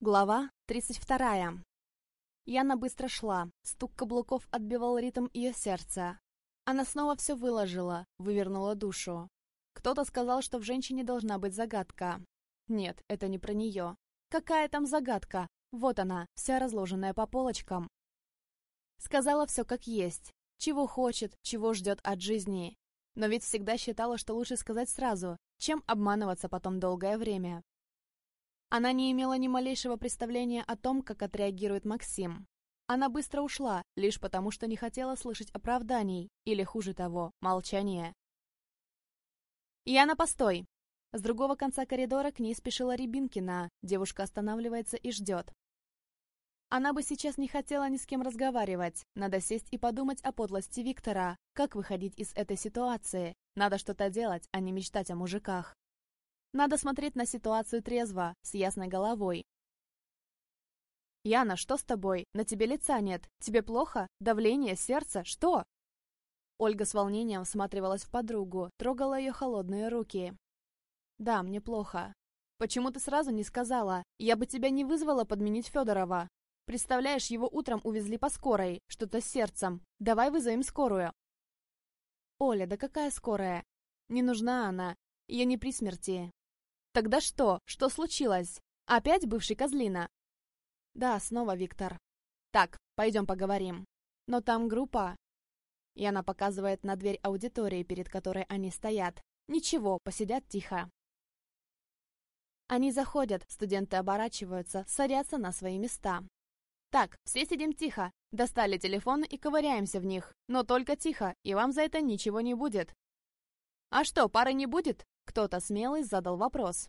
Глава 32. Яна быстро шла. Стук каблуков отбивал ритм ее сердца. Она снова все выложила, вывернула душу. Кто-то сказал, что в женщине должна быть загадка. Нет, это не про нее. Какая там загадка? Вот она, вся разложенная по полочкам. Сказала все как есть. Чего хочет, чего ждет от жизни. Но ведь всегда считала, что лучше сказать сразу, чем обманываться потом долгое время. Она не имела ни малейшего представления о том, как отреагирует Максим. Она быстро ушла, лишь потому, что не хотела слышать оправданий, или, хуже того, молчания. «Яна, постой!» С другого конца коридора к ней спешила Рябинкина. Девушка останавливается и ждет. Она бы сейчас не хотела ни с кем разговаривать. Надо сесть и подумать о подлости Виктора. Как выходить из этой ситуации? Надо что-то делать, а не мечтать о мужиках. Надо смотреть на ситуацию трезво, с ясной головой. «Яна, что с тобой? На тебе лица нет. Тебе плохо? Давление, сердце? Что?» Ольга с волнением всматривалась в подругу, трогала ее холодные руки. «Да, мне плохо. Почему ты сразу не сказала? Я бы тебя не вызвала подменить Федорова. Представляешь, его утром увезли по скорой, что-то с сердцем. Давай вызовем скорую». «Оля, да какая скорая? Не нужна она. Я не при смерти. Тогда что? Что случилось? Опять бывший козлина? Да, снова Виктор. Так, пойдем поговорим. Но там группа... Яна показывает на дверь аудитории, перед которой они стоят. Ничего, посидят тихо. Они заходят, студенты оборачиваются, садятся на свои места. Так, все сидим тихо. Достали телефоны и ковыряемся в них. Но только тихо, и вам за это ничего не будет. А что, пары не будет? Кто-то смелый задал вопрос.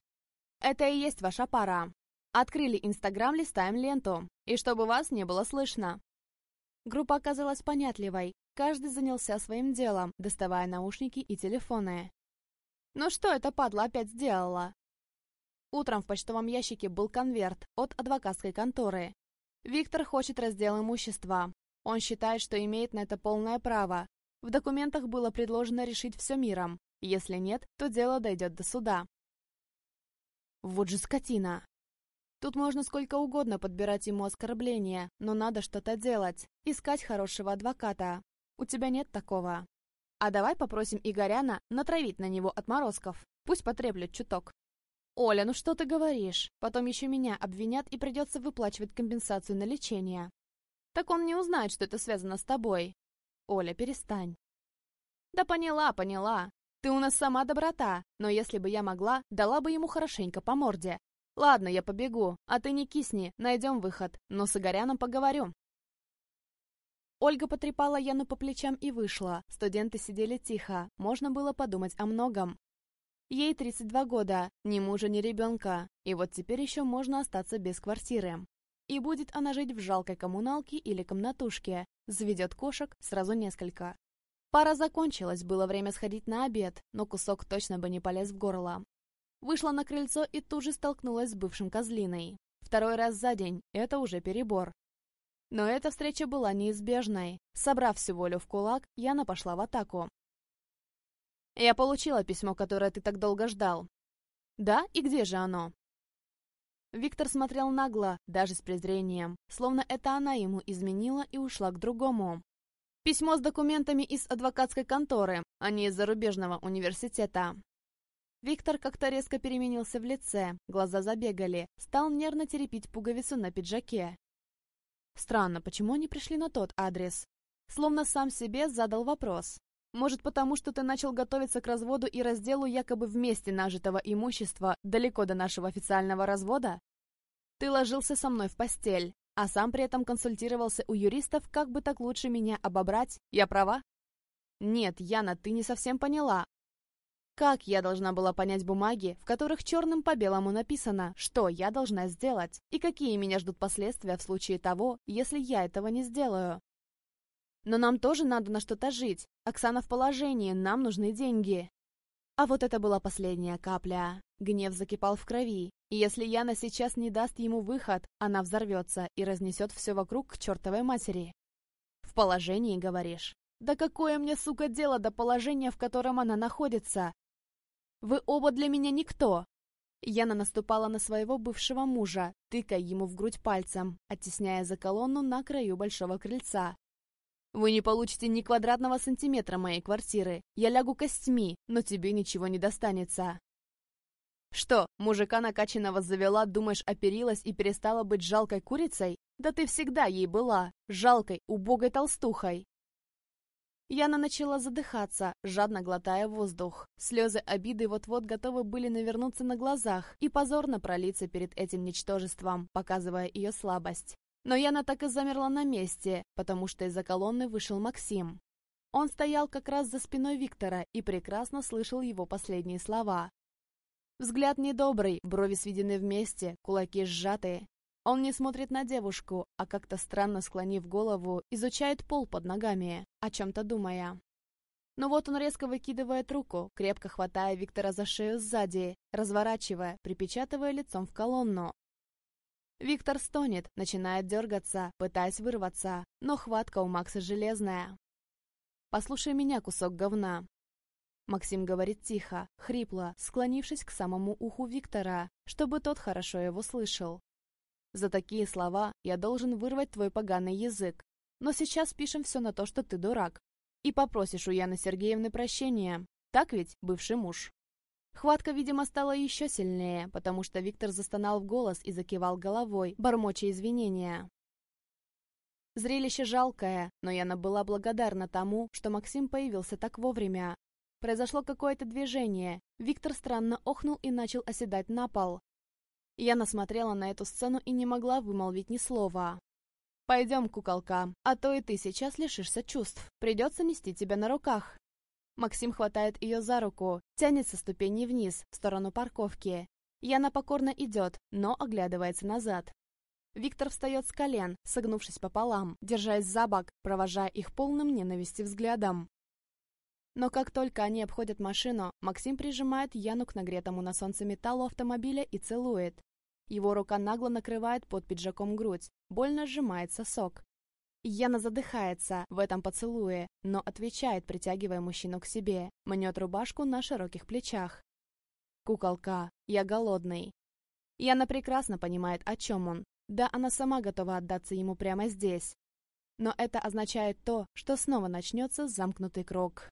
Это и есть ваша пара. Открыли Инстаграм, листаем ленту. И чтобы вас не было слышно. Группа оказалась понятливой. Каждый занялся своим делом, доставая наушники и телефоны. Ну что это падла опять сделала? Утром в почтовом ящике был конверт от адвокатской конторы. Виктор хочет раздел имущества. Он считает, что имеет на это полное право. В документах было предложено решить все миром. Если нет, то дело дойдет до суда. Вот же скотина! Тут можно сколько угодно подбирать ему оскорбления, но надо что-то делать, искать хорошего адвоката. У тебя нет такого. А давай попросим Игоряна натравить на него отморозков. Пусть потреплют чуток. Оля, ну что ты говоришь? Потом еще меня обвинят и придется выплачивать компенсацию на лечение. Так он не узнает, что это связано с тобой. Оля, перестань. Да поняла, поняла. Ты у нас сама доброта, но если бы я могла, дала бы ему хорошенько по морде. Ладно, я побегу, а ты не кисни, найдем выход, но с Игоряном поговорю. Ольга потрепала Яну по плечам и вышла. Студенты сидели тихо, можно было подумать о многом. Ей 32 года, ни мужа, ни ребенка, и вот теперь еще можно остаться без квартиры. И будет она жить в жалкой коммуналке или комнатушке, заведет кошек сразу несколько. Пара закончилась, было время сходить на обед, но кусок точно бы не полез в горло. Вышла на крыльцо и тут же столкнулась с бывшим козлиной. Второй раз за день – это уже перебор. Но эта встреча была неизбежной. Собрав всю волю в кулак, Яна пошла в атаку. «Я получила письмо, которое ты так долго ждал». «Да? И где же оно?» Виктор смотрел нагло, даже с презрением, словно это она ему изменила и ушла к другому. Письмо с документами из адвокатской конторы, а не из зарубежного университета. Виктор как-то резко переменился в лице, глаза забегали, стал нервно теребить пуговицу на пиджаке. Странно, почему они пришли на тот адрес? Словно сам себе задал вопрос. Может, потому что ты начал готовиться к разводу и разделу якобы вместе нажитого имущества далеко до нашего официального развода? Ты ложился со мной в постель, а сам при этом консультировался у юристов, как бы так лучше меня обобрать. Я права? Нет, Яна, ты не совсем поняла. Как я должна была понять бумаги, в которых черным по белому написано, что я должна сделать, и какие меня ждут последствия в случае того, если я этого не сделаю? Но нам тоже надо на что-то жить. Оксана в положении, нам нужны деньги. А вот это была последняя капля. Гнев закипал в крови. И если Яна сейчас не даст ему выход, она взорвется и разнесет все вокруг к чертовой матери. В положении, говоришь? Да какое мне, сука, дело до положения, в котором она находится? Вы оба для меня никто. Яна наступала на своего бывшего мужа, тыкая ему в грудь пальцем, оттесняя за колонну на краю большого крыльца. «Вы не получите ни квадратного сантиметра моей квартиры. Я лягу костьми, но тебе ничего не достанется». «Что, мужика накачанного завела, думаешь, оперилась и перестала быть жалкой курицей? Да ты всегда ей была, жалкой, убогой толстухой!» Яна начала задыхаться, жадно глотая воздух. Слезы обиды вот-вот готовы были навернуться на глазах и позорно пролиться перед этим ничтожеством, показывая ее слабость. Но Яна так и замерла на месте, потому что из-за колонны вышел Максим. Он стоял как раз за спиной Виктора и прекрасно слышал его последние слова. Взгляд недобрый, брови сведены вместе, кулаки сжатые. Он не смотрит на девушку, а как-то странно склонив голову, изучает пол под ногами, о чем-то думая. Но вот он резко выкидывает руку, крепко хватая Виктора за шею сзади, разворачивая, припечатывая лицом в колонну. Виктор стонет, начинает дергаться, пытаясь вырваться, но хватка у Макса железная. «Послушай меня, кусок говна». Максим говорит тихо, хрипло, склонившись к самому уху Виктора, чтобы тот хорошо его слышал. За такие слова я должен вырвать твой поганый язык. Но сейчас пишем все на то, что ты дурак. И попросишь у Яны Сергеевны прощения. Так ведь, бывший муж?» Хватка, видимо, стала еще сильнее, потому что Виктор застонал в голос и закивал головой, бормоча извинения. Зрелище жалкое, но Яна была благодарна тому, что Максим появился так вовремя. Произошло какое-то движение. Виктор странно охнул и начал оседать на пол. Я насмотрела на эту сцену и не могла вымолвить ни слова. «Пойдем, куколка, а то и ты сейчас лишишься чувств. Придется нести тебя на руках». Максим хватает ее за руку, тянет со ступеней вниз, в сторону парковки. Яна покорно идет, но оглядывается назад. Виктор встает с колен, согнувшись пополам, держась за бок, провожая их полным ненависти взглядом. Но как только они обходят машину, Максим прижимает Яну к нагретому на солнце металлу автомобиля и целует. Его рука нагло накрывает под пиджаком грудь, больно сжимает сосок. Яна задыхается в этом поцелуе, но отвечает, притягивая мужчину к себе, мнет рубашку на широких плечах. «Куколка, я голодный». Яна прекрасно понимает, о чем он. Да, она сама готова отдаться ему прямо здесь. Но это означает то, что снова начнется замкнутый круг.